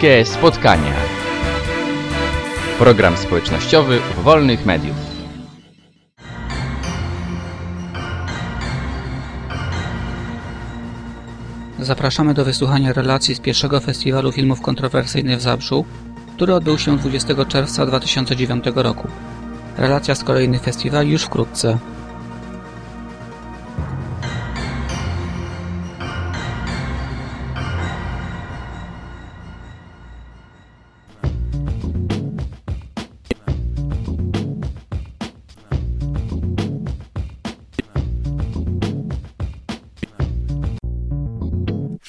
Bliskie spotkania. Program społecznościowy wolnych mediów. Zapraszamy do wysłuchania relacji z pierwszego festiwalu filmów kontrowersyjnych w Zabrzu, który odbył się 20 czerwca 2009 roku. Relacja z kolejnych festiwali już wkrótce.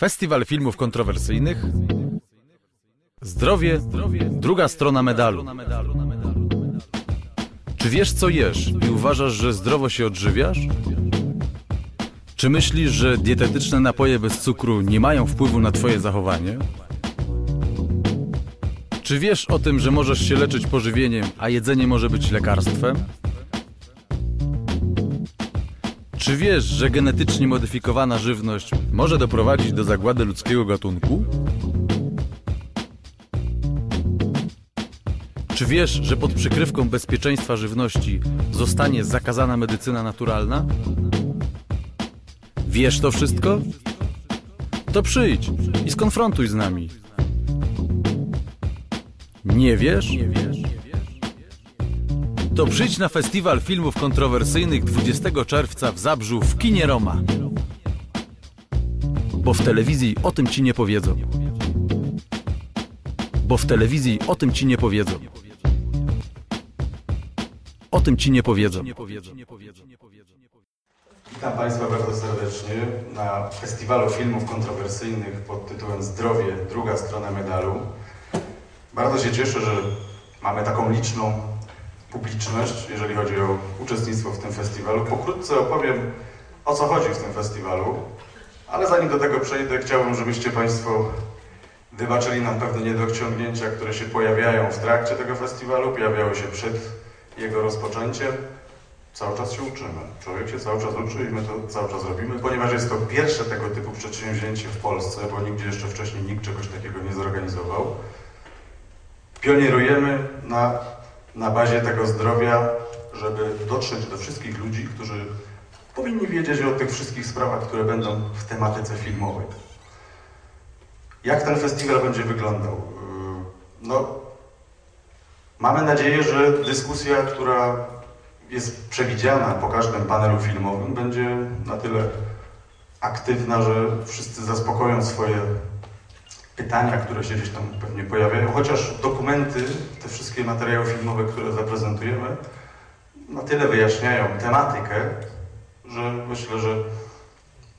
Festiwal filmów kontrowersyjnych. Zdrowie, druga strona medalu. Czy wiesz co jesz i uważasz, że zdrowo się odżywiasz? Czy myślisz, że dietetyczne napoje bez cukru nie mają wpływu na twoje zachowanie? Czy wiesz o tym, że możesz się leczyć pożywieniem, a jedzenie może być lekarstwem? Czy wiesz, że genetycznie modyfikowana żywność może doprowadzić do zagłady ludzkiego gatunku? Czy wiesz, że pod przykrywką bezpieczeństwa żywności zostanie zakazana medycyna naturalna? Wiesz to wszystko? To przyjdź i skonfrontuj z nami. Nie wiesz? To przyjdź na festiwal filmów kontrowersyjnych 20 czerwca w Zabrzu w kinie Roma. Bo w telewizji o tym ci nie powiedzą. Bo w telewizji o tym ci nie powiedzą. O tym ci nie powiedzą. Witam Państwa bardzo serdecznie na festiwalu filmów kontrowersyjnych pod tytułem Zdrowie, druga strona medalu. Bardzo się cieszę, że mamy taką liczną publiczność, jeżeli chodzi o uczestnictwo w tym festiwalu. Pokrótce opowiem, o co chodzi w tym festiwalu, ale zanim do tego przejdę, chciałbym, żebyście Państwo wybaczyli nam pewne niedociągnięcia, które się pojawiają w trakcie tego festiwalu, pojawiały się przed jego rozpoczęciem. Cały czas się uczymy. Człowiek się cały czas uczy i my to cały czas robimy, ponieważ jest to pierwsze tego typu przedsięwzięcie w Polsce, bo nigdzie jeszcze wcześniej nikt czegoś takiego nie zorganizował. Pionierujemy na, na bazie tego zdrowia, żeby dotrzeć do wszystkich ludzi, którzy powinni wiedzieć o tych wszystkich sprawach, które będą w tematyce filmowej. Jak ten festiwal będzie wyglądał? Yy, No, mamy nadzieję, że dyskusja, która jest przewidziana po każdym panelu filmowym, będzie na tyle aktywna, że wszyscy zaspokoją swoje pytania, które się gdzieś tam pewnie pojawiają, chociaż dokumenty, te wszystkie materiały filmowe, które zaprezentujemy, na tyle wyjaśniają tematykę, że myślę, że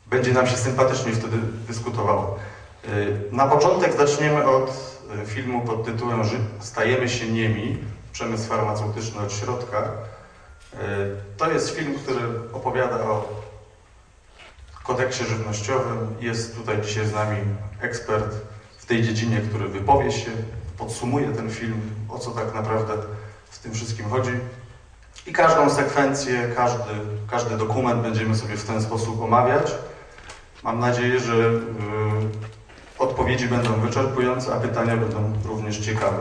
będzie nam się sympatycznie wtedy dyskutowało. Yy, Na początek zaczniemy od yy, filmu pod tytułem "Ży- Stajemy się niemi, przemysł farmaceutyczny od środka. Yy, To jest film, który opowiada o kodeksie żywnościowym. Jest tutaj dzisiaj z nami ekspert w tej dziedzinie, który wypowie się, podsumuje ten film, o co tak naprawdę w tym wszystkim chodzi. I każdą sekwencję, każdy, każdy dokument będziemy sobie w ten sposób omawiać. Mam nadzieję, że y, odpowiedzi będą wyczerpujące, a pytania będą również ciekawe.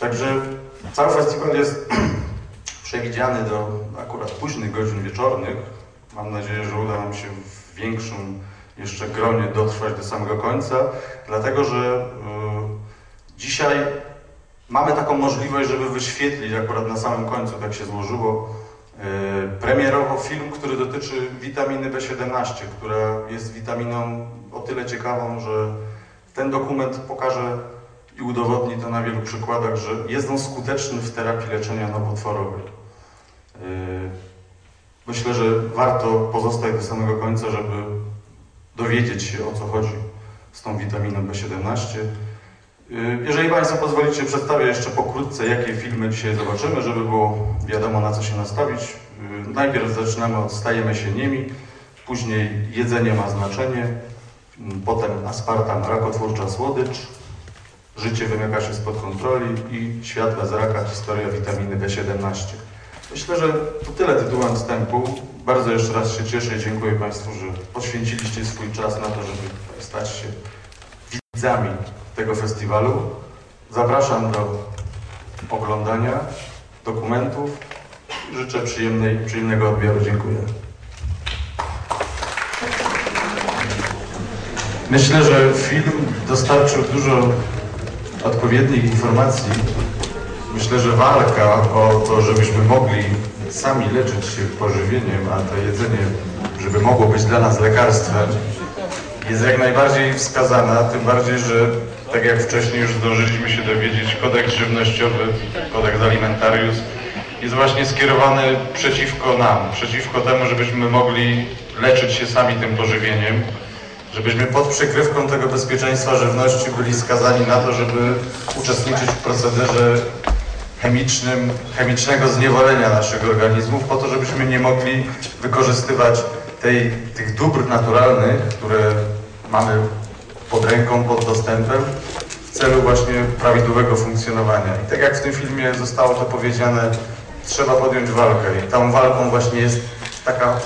Także cały festiwal jest przewidziany do akurat późnych godzin wieczornych. Mam nadzieję, że uda nam się w większym jeszcze gronie dotrwać do samego końca, dlatego że y, dzisiaj mamy taką możliwość, żeby wyświetlić akurat na samym końcu, tak się złożyło, y, premierowo film, który dotyczy witaminy B17, która jest witaminą o tyle ciekawą, że ten dokument pokaże i udowodni to na wielu przykładach, że jest on skuteczny w terapii leczenia nowotworowej. Yy, Myślę, że warto pozostać do samego końca, żeby dowiedzieć się o co chodzi z tą witaminą B17. Yy, Jeżeli Państwo pozwolicie, przedstawię jeszcze pokrótce, jakie filmy dzisiaj zobaczymy, żeby było wiadomo na co się nastawić. Yy, Najpierw zaczynamy od Stajemy się niemi, później Jedzenie ma znaczenie, mm, potem Aspartam, rakotwórcza słodycz, Życie wymyka się spod kontroli i Świat bez raka, historia witaminy B17. Myślę, że to tyle tytułem wstępu. Bardzo jeszcze raz się cieszę i dziękuję Państwu, że poświęciliście swój czas na to, żeby stać się widzami tego festiwalu. Zapraszam do oglądania dokumentów. Życzę przyjemnej, przyjemnego odbioru. Dziękuję. Myślę, że film dostarczył dużo odpowiednich informacji. Myślę, że walka o to, żebyśmy mogli sami leczyć się pożywieniem, a to jedzenie, żeby mogło być dla nas lekarstwem, jest jak najbardziej wskazana, tym bardziej, że tak jak wcześniej już zdążyliśmy się dowiedzieć, kodeks żywnościowy, kodeks alimentarius jest właśnie skierowany przeciwko nam, przeciwko temu, żebyśmy mogli leczyć się sami tym pożywieniem, żebyśmy pod przykrywką tego bezpieczeństwa żywności byli skazani na to, żeby uczestniczyć w procederze chemicznym, chemicznego zniewolenia naszych organizmów, po to, żebyśmy nie mogli wykorzystywać tej, tych dóbr naturalnych, które mamy pod ręką, pod dostępem, w celu właśnie prawidłowego funkcjonowania. I tak jak w tym filmie zostało to powiedziane, trzeba podjąć walkę i tą walką właśnie jest taka,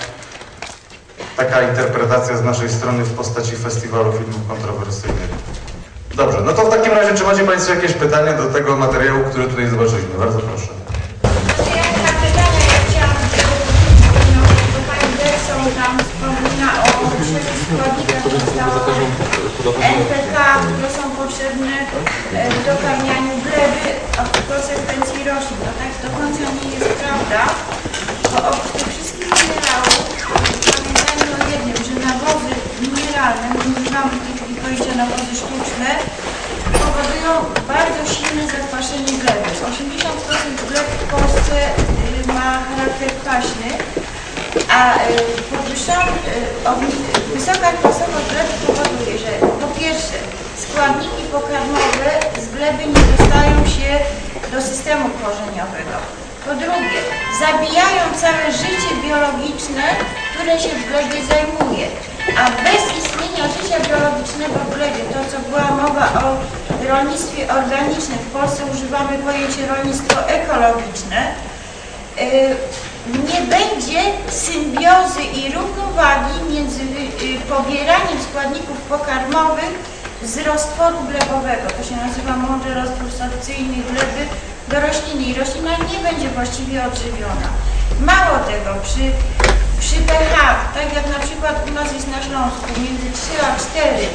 taka interpretacja z naszej strony w postaci Festiwalu Filmów Kontrowersyjnych. Dobrze, no to w takim razie, czy macie Państwo jakieś pytania do tego materiału, który tutaj zobaczyliśmy? Bardzo proszę. No, NPK, które są potrzebne e, w dokarmianiu gleby, w konsekwencji roślin. To tak do końca nie jest prawda, bo oprócz tych wszystkich minerałów pamiętajmy o jednym, że nawozy mineralne, my używamy w chwili pojęcia nawozy sztuczne, powodują bardzo silne zakwaszenie gleby. 80% gleb w Polsce y, ma charakter kwaśny, a y, y, wysoka kwasowość gleb powoduje, że po pierwsze składniki pokarmowe z gleby nie dostają się do systemu korzeniowego. Po drugie, zabijają całe życie biologiczne, które się w glebie zajmuje. A bez istnienia życia biologicznego w glebie, to co była mowa o rolnictwie organicznym, w Polsce używamy pojęcie rolnictwo ekologiczne, y, nie będzie symbiozy i równowagi między y, pobieraniem składników pokarmowych z roztworu glebowego. To się nazywa mądry roztwór sorpcyjny gleby do rośliny i roślina nie będzie właściwie odżywiona. Mało tego, przy, przy pH, tak jak na przykład u nas jest na Śląsku, między 3 a 4, y,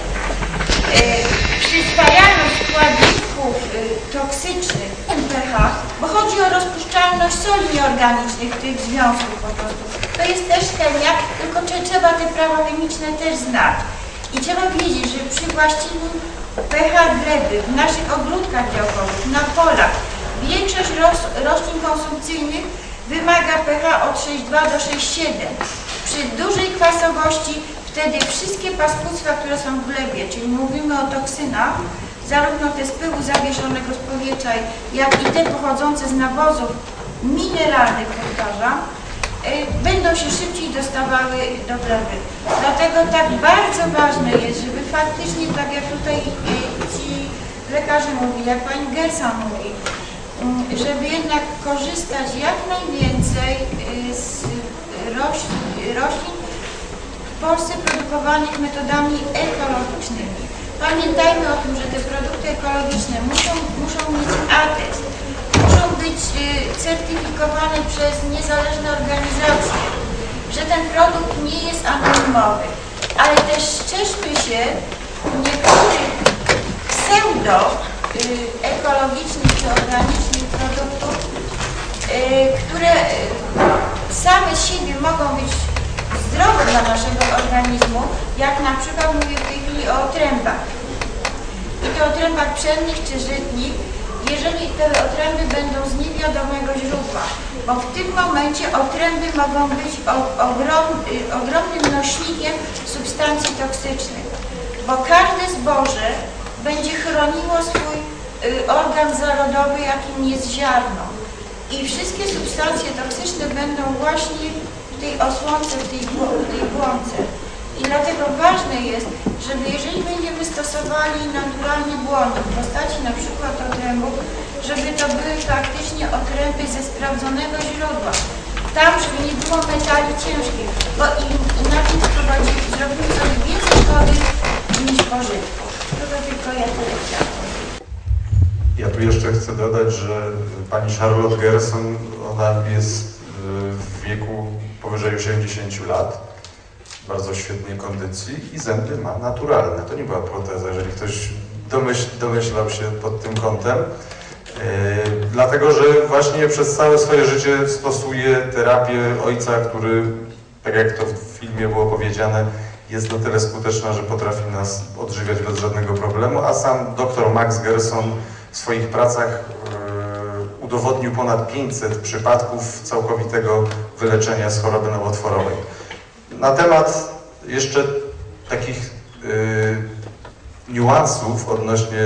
przy spajaniu składników y, toksycznych pH, bo chodzi o rozpuszczalność soli nieorganicznych tych związków po prostu. To jest też chemia, tylko trzeba te prawa chemiczne też znać. I trzeba wiedzieć, że przy właściwym pH gleby w naszych ogródkach działkowych, na polach, większość roślin konsumpcyjnych wymaga pH od 6,2 do 6,7. Przy dużej kwasowości wtedy wszystkie paskudstwa, które są w glebie, czyli mówimy o toksynach, zarówno te z pyłu zawieszonego z powietrza, jak i te pochodzące z nawozów mineralnych, powtarzam, y, będą się szybciej dostawały do gleby. Dlatego tak bardzo ważne jest, żeby faktycznie, tak jak tutaj y, ci lekarze mówili, jak pani Gersa mówi, żeby jednak korzystać jak najwięcej y, z roślin, roślin w Polsce produkowanych metodami ekologicznymi. Pamiętajmy o tym, że te produkty ekologiczne muszą, muszą mieć atest, muszą być y, certyfikowane przez niezależne organizacje, że ten produkt nie jest anonimowy. Ale też strzeżmy się niektórych pseudo y, ekologicznych czy organicznych które y, same z siebie mogą być zdrowe dla naszego organizmu, jak na przykład mówię w tej chwili o otrębach. I to otrębach pszennych czy żytnich, jeżeli te otręby będą z niewiadomego źródła, bo w tym momencie otręby mogą być o, y, ogromnym nośnikiem substancji toksycznych, bo każde zboże będzie chroniło swój y, organ zarodowy, jakim jest ziarno. I wszystkie substancje toksyczne będą właśnie w tej osłonce, w tej, w tej błące. I dlatego ważne jest, żeby jeżeli będziemy stosowali naturalny błonnik w postaci na przykład otrębów, żeby to były faktycznie otręby ze sprawdzonego źródła. Tam, żeby nie było metali ciężkich, bo im inaczej wprowadzimy, zrobimy sobie więcej szkody niż pożytku. To tylko chcę dodać, że pani Charlotte Gerson, ona jest y, w wieku powyżej 80 lat, bardzo świetnej kondycji i zęby ma naturalne. To nie była proteza, jeżeli ktoś domyśl, domyślał się pod tym kątem. Yy, dlatego, że właśnie przez całe swoje życie stosuje terapię ojca, który, tak jak to w filmie było powiedziane, jest na tyle skuteczna, że potrafi nas odżywiać bez żadnego problemu, a sam dr Max Gerson w swoich pracach yy, udowodnił ponad 500 przypadków całkowitego wyleczenia z choroby nowotworowej. Na temat jeszcze takich yy, niuansów odnośnie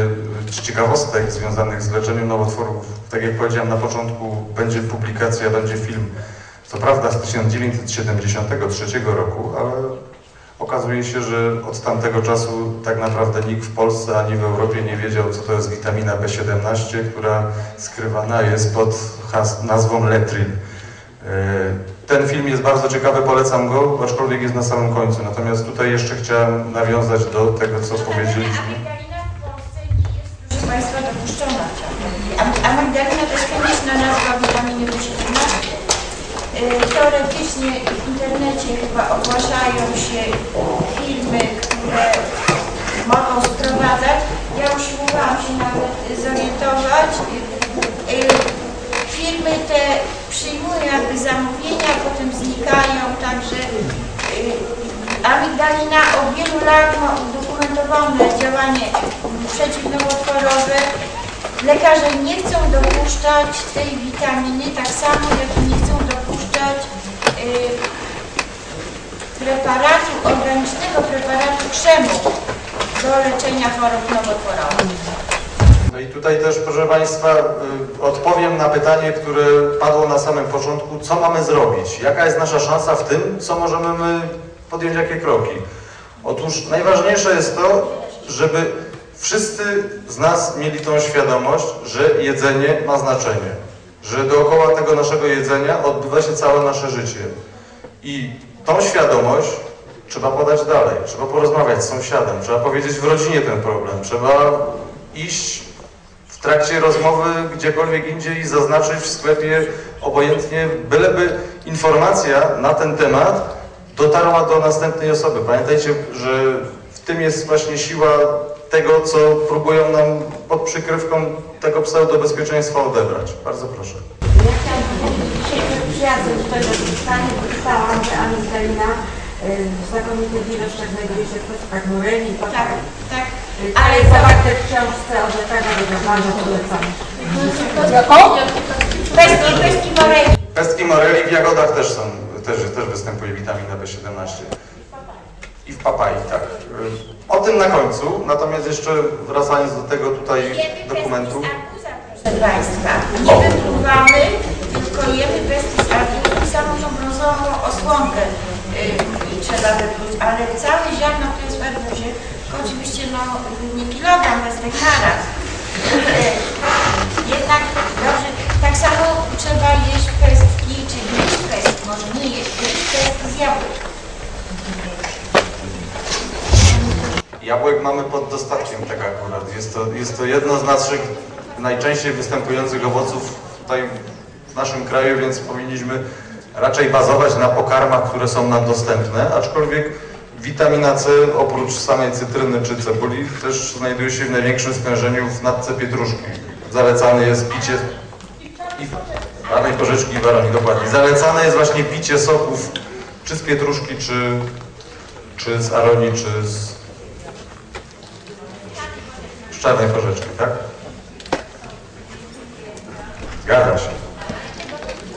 ciekawostek związanych z leczeniem nowotworów. Tak jak powiedziałem na początku, będzie publikacja, będzie film, co prawda z 1973 roku, ale okazuje się, że od tamtego czasu tak naprawdę nikt w Polsce ani w Europie nie wiedział, co to jest witamina B17, która skrywana jest pod nazwą Letrin. E, Ten film jest bardzo ciekawy, polecam go, aczkolwiek jest na samym końcu. Natomiast tutaj jeszcze chciałem nawiązać do tego, co powiedzieliśmy. Amigdalina w Polsce nie jest, proszę Państwa, dopuszczona. To jest chemiczna nazwa witaminy B17. Teoretycznie w internecie chyba ogłaszają się filmy, które mogą sprowadzać. Ja usiłowałam się nawet zorientować. Y, y, Firmy te przyjmują jakby zamówienia, potem znikają, także y, amigdalina od wielu lat ma udokumentowane działanie przeciwnowotworowe. Lekarze nie chcą dopuszczać tej witaminy, tak samo jak nie chcą dopuszczać preparatu, organicznego preparatu krzemu do leczenia chorób nowotworowych. No i tutaj też, proszę Państwa, y, odpowiem na pytanie, które padło na samym początku. Co mamy zrobić? Jaka jest nasza szansa w tym, co możemy my podjąć, jakie kroki? Otóż najważniejsze jest to, żeby wszyscy z nas mieli tą świadomość, że jedzenie ma znaczenie. Że dookoła tego naszego jedzenia odbywa się całe nasze życie. I tą świadomość trzeba podać dalej. Trzeba porozmawiać z sąsiadem, trzeba powiedzieć w rodzinie ten problem. Trzeba iść w trakcie rozmowy gdziekolwiek indziej i zaznaczyć w sklepie obojętnie, byleby informacja na ten temat dotarła do następnej osoby. Pamiętajcie, że w tym jest właśnie siła tego, co próbują nam pod przykrywką tego pseudobezpieczeństwa odebrać. Bardzo proszę. Ja chciałam powiedzieć, że dzisiaj przed przyjazdem tutaj do Hiszpanii wyczytałam, że amigdalina y, w znakomitych ilościach znajduje się w kwestiach mureli Tak, tak. y, Ale zobacz- w książce o lekarza, to bardzo polecam. Pestki, pestki moreli. Pestki moreli w jagodach też są, też, też występuje witamina B17. I w papai, tak. O tym na końcu, natomiast jeszcze wracając do tego tutaj Jemy dokumentu. proszę Państwa. Nie wypływamy, tylko jemy pestki z arbuza i samą tą brązową osłonkę yy, trzeba wypluć. Ale całe ziarno, które jest w arbuzie, oczywiście no, nie kilogram, bez hektara. Yy, Jednak dobrze, tak samo trzeba jeść pestki, czy jeść pestki, może nie jeść, jeść pestki z jabłek. Jabłek mamy pod dostatkiem tak akurat. Jest to, jest to jedno z naszych najczęściej występujących owoców tutaj w naszym kraju, więc powinniśmy raczej bazować na pokarmach, które są nam dostępne, aczkolwiek witamina C oprócz samej cytryny czy cebuli też znajduje się w największym stężeniu w natce pietruszki. Zalecane jest picie i czarnej porzeczki i baronii, dokładnie. Zalecane jest właśnie picie soków czy z pietruszki, czy, czy z aronii, czy z czarnej porzeczki, tak? Zgadza się.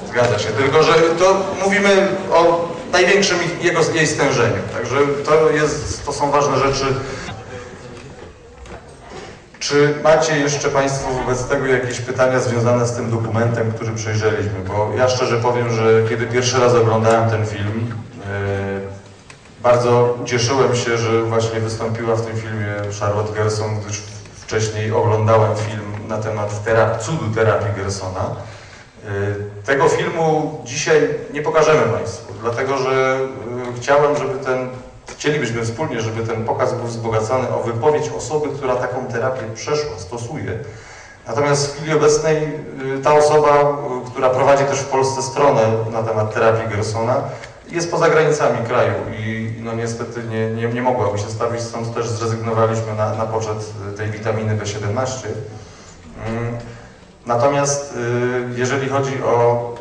Zgadza się. Tylko, że to mówimy o największym jego, jej stężeniu. Także to, jest, to są ważne rzeczy. Czy macie jeszcze Państwo wobec tego jakieś pytania związane z tym dokumentem, który przejrzeliśmy? Bo ja szczerze powiem, że kiedy pierwszy raz oglądałem ten film, e, bardzo ucieszyłem się, że właśnie wystąpiła w tym filmie Charlotte Gerson, gdyż wcześniej oglądałem film na temat cudu terapii Gersona. Y, Tego filmu dzisiaj nie pokażemy Państwu, dlatego że y, chciałem, żeby ten, chcielibyśmy wspólnie, żeby ten pokaz był wzbogacany o wypowiedź osoby, która taką terapię przeszła, stosuje. Natomiast w chwili obecnej y, ta osoba, która prowadzi też w Polsce stronę na temat terapii Gersona, jest poza granicami kraju i no niestety nie, nie, nie mogłaby się stawić, stąd też zrezygnowaliśmy na, na poczet tej witaminy B17. Mm, Natomiast y, jeżeli chodzi o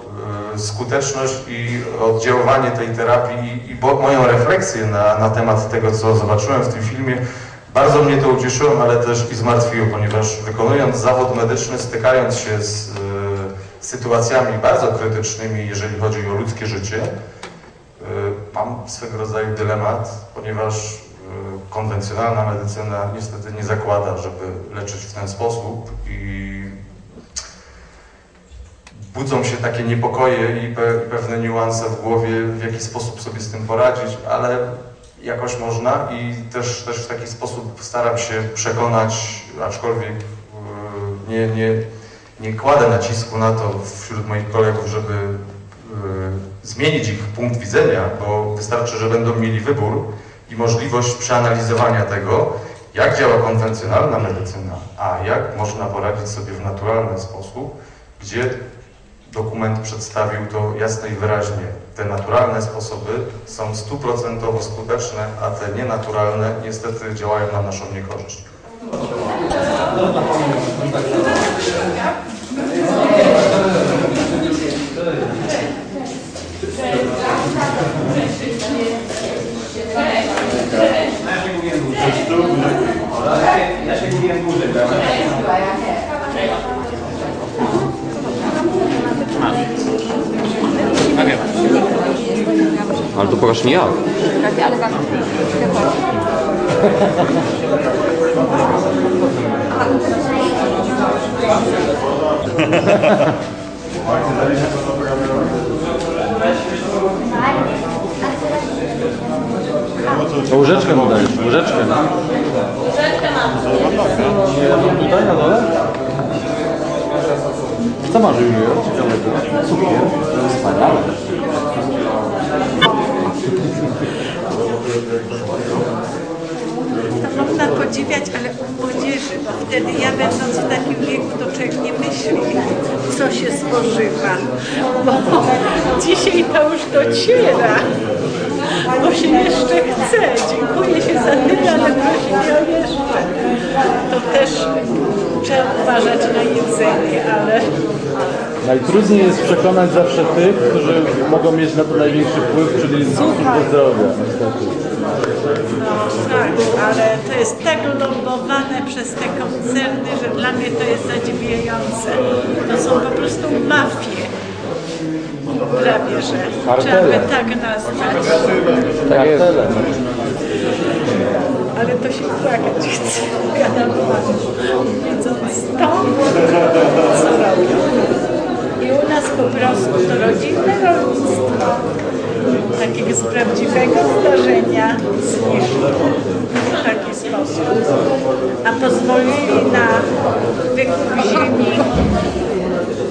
y, skuteczność i oddziaływanie tej terapii i moją refleksję na, na temat tego, co zobaczyłem w tym filmie, bardzo mnie to ucieszyło, ale też i zmartwiło, ponieważ wykonując zawód medyczny, stykając się z y, sytuacjami bardzo krytycznymi, jeżeli chodzi o ludzkie życie, mam swego rodzaju dylemat, ponieważ y, konwencjonalna medycyna niestety nie zakłada, żeby leczyć w ten sposób i budzą się takie niepokoje i pe pewne niuanse w głowie, w jaki sposób sobie z tym poradzić, ale jakoś można i też, też w taki sposób staram się przekonać, aczkolwiek yy, nie, nie, nie kładę nacisku na to wśród moich kolegów, żeby zmienić ich punkt widzenia, bo wystarczy, że będą mieli wybór i możliwość przeanalizowania tego, jak działa konwencjonalna medycyna, a jak można poradzić sobie w naturalny sposób, gdzie dokument przedstawił to jasno i wyraźnie. Te naturalne sposoby są stuprocentowo skuteczne, a te nienaturalne niestety działają na naszą niekorzyść. Ja się mówiłem dłużej, Ale to pokaż nie ja. To łyżeczkę mu dajesz, łyżeczkę. Nie, tutaj na dole? Co masz Julio? Cukier. Wspaniale. To można podziwiać, ale u młodzieży, bo wtedy ja będąc w takim wieku, to człowiek nie myśli, co się spożywa. Bo dzisiaj to już dociera, bo się jeszcze chce. Dziękuję się za tyle, ale prosimy o jeszcze. To też trzeba uważać na jedzenie, ale Najtrudniej jest przekonać zawsze tych, którzy mogą mieć na to największy wpływ, czyli służbę zdrowia. Niestety. tak, ale to jest tak lobbowane przez te koncerny, że dla mnie to jest zadziwiające. To są po prostu mafie. Prawie, że trzeba by tak nazwać. Kartele. Ale to się płakać chce. Gadam widząc to, co robią. I u nas po prostu to rodzinne rolnictwo takiego z prawdziwego zdarzenia zniszczyło w taki sposób. A pozwolili na wykup ziemi,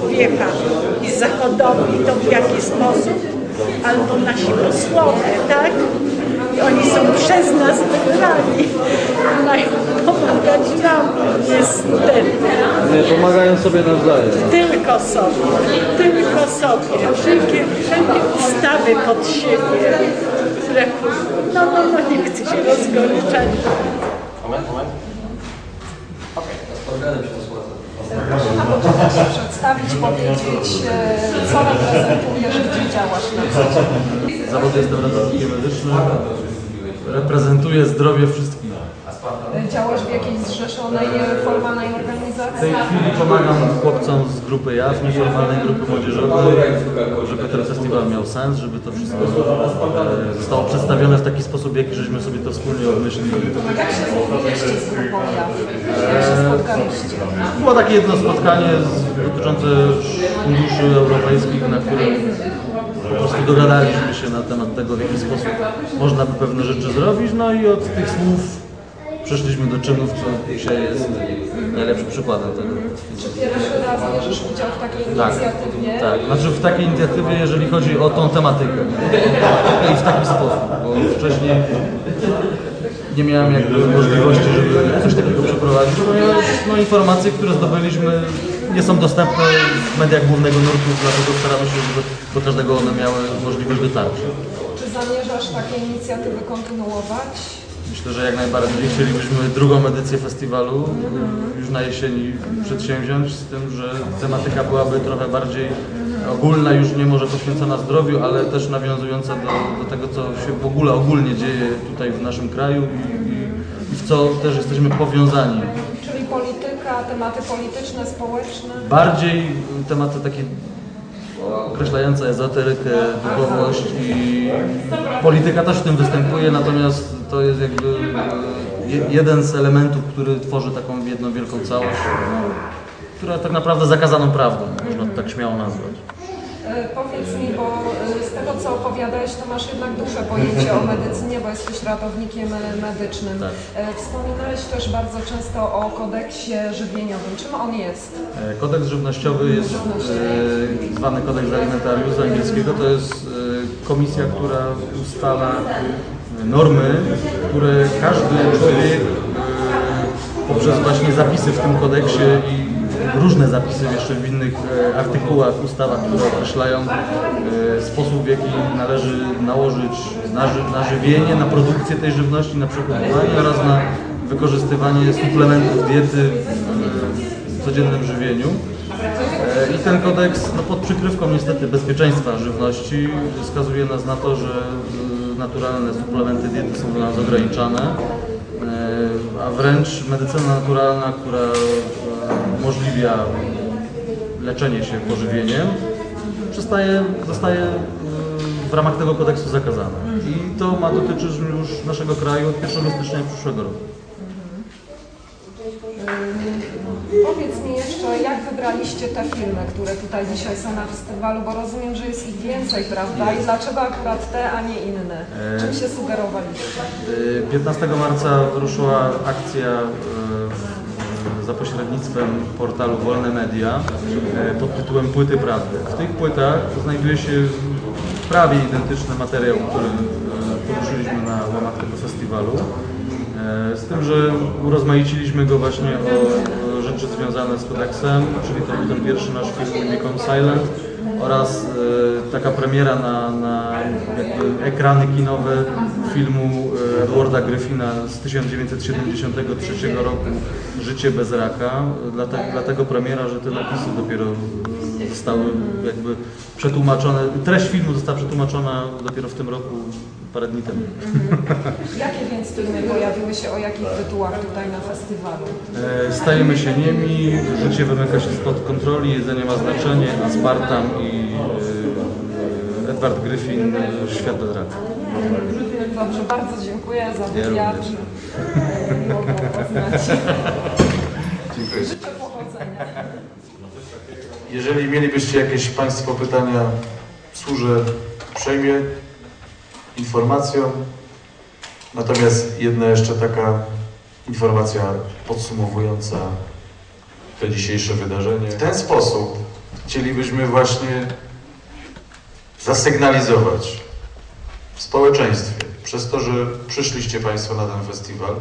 wie pan, za hodowli, to w jaki sposób? Albo nasi posłowie, tak? I oni są przez nas wybrani. Mają pomagać nam, niestety. Nie, pomagają sobie nawzajem. Tylko sobie, tylko sobie. Wszelkie, wszelkie ustawy pod siebie, które, no, no, no, nie chcę się rozgoryczać. A potrafisz się przedstawić, powiedzieć, e, co reprezentujesz, gdzie działasz na co dzień? Zawody jestem ratownikiem medycznym. Reprezentuję zdrowie wszystkich. Działasz w jakiejś zrzeszonej, formalnej W organizacji? tej chwili pomagam chłopcom z grupy JAS, nieformalnej grupy młodzieżowej, żeby ten festiwal miał sens, żeby to wszystko e, zostało przedstawione w taki sposób, jaki żeśmy sobie to wspólnie obmyślili. Jak się złożyliście z grupą? Jak się spotkaliście? Było takie jedno spotkanie z- dotyczące funduszy europejskich, na którym po prostu dogadaliśmy się na temat tego, w jaki sposób można by pewne rzeczy zrobić, no i od tych słów przeszliśmy do czynów, co dzisiaj jest najlepszym przykładem tego. Pierwszy raz bierzesz udział w takiej Tak, inicjatywie. tak. Znaczy w takiej inicjatywie, jeżeli chodzi o tą tematykę. I w taki sposób, bo wcześniej nie miałem jakby możliwości, żeby coś takiego przeprowadzić, ponieważ no, informacje, które zdobyliśmy nie są dostępne w mediach głównego nurtu, dlatego staramy się, żeby do każdego one miały możliwość dotarcia. Czy zamierzasz takie inicjatywy kontynuować? Myślę, że jak najbardziej chcielibyśmy drugą edycję festiwalu już na jesieni przedsięwziąć, z tym, że tematyka byłaby trochę bardziej ogólna, już nie może poświęcona zdrowiu, ale też nawiązująca do, do tego, co się w ogóle ogólnie dzieje tutaj w naszym kraju i, i, i w co też jesteśmy powiązani. Czyli polityka, tematy polityczne, społeczne? Bardziej tematy takie określające ezoterykę, duchowość i polityka też w tym występuje, natomiast to jest jakby e, je- jeden z elementów, który tworzy taką jedną wielką całość, która tak naprawdę zakazaną prawdą, można tak śmiało nazwać. E, Powiedz mi, bo e, z tego co opowiadałeś, to masz jednak duże pojęcie o medycynie, bo jesteś ratownikiem medycznym. Tak. E, Wspominałeś też bardzo często o kodeksie żywieniowym. Czym on jest? Kodeks żywnościowy jest e, zwany kodeks alimentarius z angielskiego. To jest komisja, która ustala normy, które każdy człowiek poprzez właśnie zapisy w tym kodeksie i różne zapisy jeszcze w innych e, artykułach, ustawach, które określają e, sposób, w jaki należy nałożyć na, ży, na żywienie, na produkcję tej żywności, na przechowywanie oraz na wykorzystywanie suplementów diety w e, codziennym żywieniu. I ten kodeks no, pod przykrywką niestety bezpieczeństwa żywności wskazuje nas na to, że naturalne suplementy diety są dla nas ograniczane, a wręcz medycyna naturalna, która umożliwia leczenie się pożywieniem, przestaje, zostaje e, w ramach tego kodeksu zakazana. I to ma dotyczyć już naszego kraju od 1 stycznia przyszłego roku. Powiedz mi jeszcze, jak wybraliście te filmy, które tutaj dzisiaj są na festiwalu, bo rozumiem, że jest ich więcej, prawda? I dlaczego akurat te, a nie inne? Czym się sugerowaliście? Y, 15 marca ruszyła akcja y, za pośrednictwem portalu Wolne Media y, pod tytułem Płyty Prawdy. W tych płytach znajduje się prawie identyczny materiał, który y, poruszyliśmy na łamach tego festiwalu. Y, Z tym, że urozmaiciliśmy go właśnie o rzeczy związane z kodeksem, czyli to ten pierwszy nasz film Become Silent oraz e, taka premiera na, na ekrany kinowe filmu e, Edwarda Gryfina z 1973 roku Życie bez raka. Dlatego, dlatego premiera, że te napisy dopiero zostały jakby przetłumaczone, treść filmu została przetłumaczona dopiero w tym roku, parę dni temu. Jakie więc filmy pojawiły się o jakich tytułach tutaj na festiwalu? E, Stajemy się niemi, życie wymyka się spod kontroli, jedzenie ma znaczenie, aspartam i e, Edward Gryfin, e, Świat bez raka. Dobrze, bardzo dziękuję za wywiad. Miło było poznać. Dziękuję. Życzę powodzenia. Jeżeli mielibyście jakieś Państwo pytania, służę uprzejmie informacją. Natomiast jedna jeszcze taka informacja podsumowująca to dzisiejsze wydarzenie. W ten sposób chcielibyśmy właśnie zasygnalizować w społeczeństwie, przez to, że przyszliście Państwo na ten festiwal,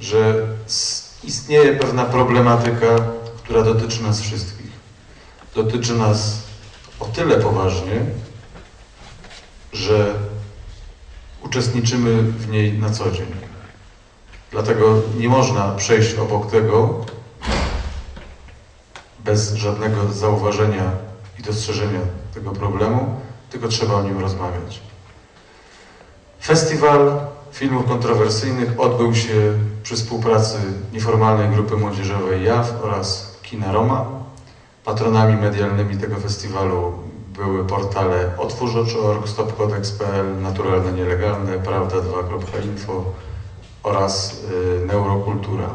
że istnieje pewna problematyka, która dotyczy nas wszystkich. Dotyczy nas o tyle poważnie, że uczestniczymy w niej na co dzień. Dlatego nie można przejść obok tego bez żadnego zauważenia i dostrzeżenia tego problemu, tylko trzeba o nim rozmawiać. Festiwal filmów kontrowersyjnych odbył się przy współpracy nieformalnej grupy młodzieżowej JAW oraz Kina Roma. Patronami medialnymi tego festiwalu były portale otwórz.org, stopcodex.pl, Naturalne Nielegalne, Prawda2.info oraz y, Neurokultura.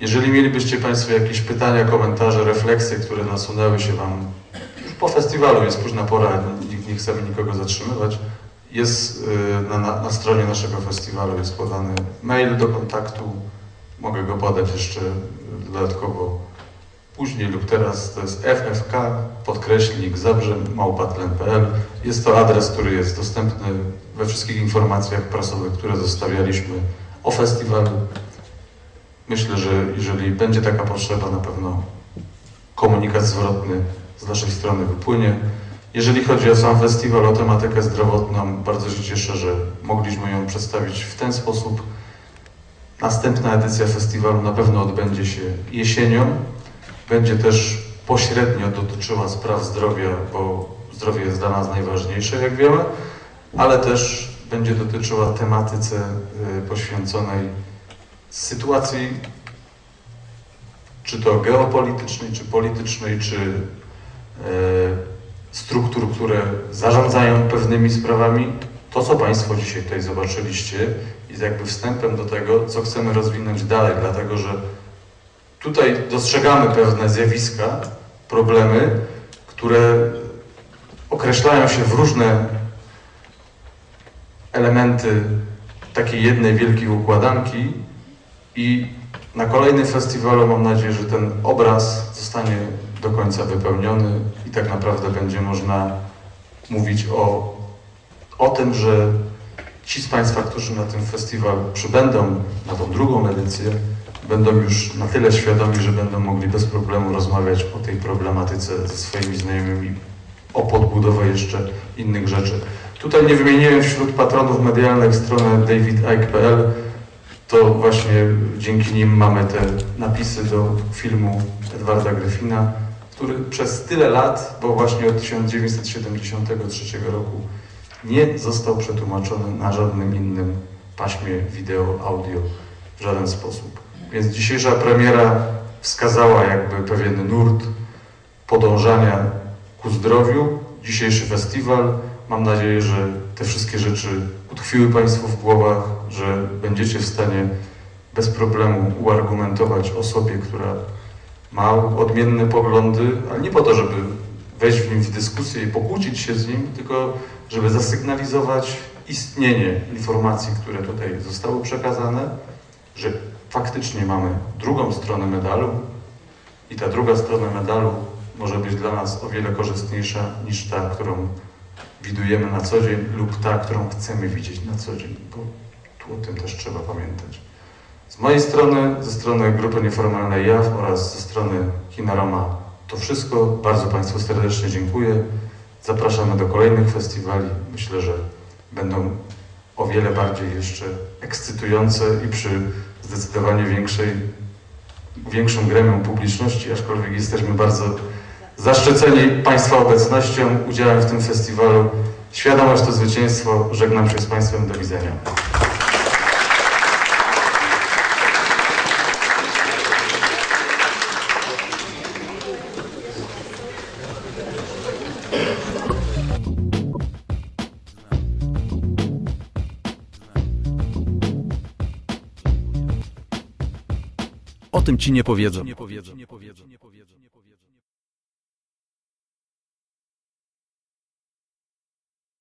Jeżeli mielibyście Państwo jakieś pytania, komentarze, refleksje, które nasunęły się Wam po festiwalu, jest późna pora, nie, nie chcemy nikogo zatrzymywać, jest y, na, na, na stronie naszego festiwalu jest podany mail do kontaktu. Mogę go podać jeszcze dodatkowo później lub teraz to jest ffk podkreślnik zabrze małpatlen.pl. Jest to adres, który jest dostępny we wszystkich informacjach prasowych, które zostawialiśmy o festiwalu. Myślę, że jeżeli będzie taka potrzeba, na pewno komunikat zwrotny z naszej strony wypłynie. Jeżeli chodzi o sam festiwal, o tematykę zdrowotną, bardzo się cieszę, że mogliśmy ją przedstawić w ten sposób. Następna edycja festiwalu na pewno odbędzie się jesienią. Będzie też pośrednio dotyczyła spraw zdrowia, bo zdrowie jest dla nas najważniejsze, jak wiemy, ale też będzie dotyczyła tematyce y, poświęconej sytuacji czy to geopolitycznej, czy politycznej, czy e, struktur, które zarządzają pewnymi sprawami. To, co Państwo dzisiaj tutaj zobaczyliście, jest jakby wstępem do tego, co chcemy rozwinąć dalej, dlatego że tutaj dostrzegamy pewne zjawiska, problemy, które określają się w różne elementy takiej jednej wielkiej układanki i na kolejnym festiwalu mam nadzieję, że ten obraz zostanie do końca wypełniony i tak naprawdę będzie można mówić o, o tym, że ci z Państwa, którzy na ten festiwal przybędą, na tą drugą edycję, będą już na tyle świadomi, że będą mogli bez problemu rozmawiać o tej problematyce ze swoimi znajomymi, o podbudowę jeszcze innych rzeczy. Tutaj nie wymieniłem wśród patronów medialnych stronę davidike.pl, to właśnie dzięki nim mamy te napisy do filmu Edwarda Gryfina, który przez tyle lat, bo właśnie od 1973 roku, nie został przetłumaczony na żadnym innym paśmie wideo, audio w żaden sposób. Więc dzisiejsza premiera wskazała jakby pewien nurt podążania ku zdrowiu. Dzisiejszy festiwal, mam nadzieję, że te wszystkie rzeczy utkwiły Państwu w głowach, że będziecie w stanie bez problemu uargumentować osobie, która ma odmienne poglądy, ale nie po to, żeby wejść w nim w dyskusję i pokłócić się z nim, tylko żeby zasygnalizować istnienie informacji, które tutaj zostały przekazane, że faktycznie mamy drugą stronę medalu i ta druga strona medalu może być dla nas o wiele korzystniejsza niż ta, którą widujemy na co dzień lub ta, którą chcemy widzieć na co dzień, bo tu o tym też trzeba pamiętać. Z mojej strony, ze strony Grupy Nieformalnej JAW oraz ze strony Kina Roma to wszystko. Bardzo Państwu serdecznie dziękuję. Zapraszamy do kolejnych festiwali. Myślę, że będą o wiele bardziej jeszcze ekscytujące i przy zdecydowanie większej, większym gremium publiczności, aczkolwiek jesteśmy bardzo zaszczyceni Państwa obecnością, udziałem w tym festiwalu. Świadomość to zwycięstwo. Żegnam się z Państwem. Do widzenia. O tym ci nie powiedzą.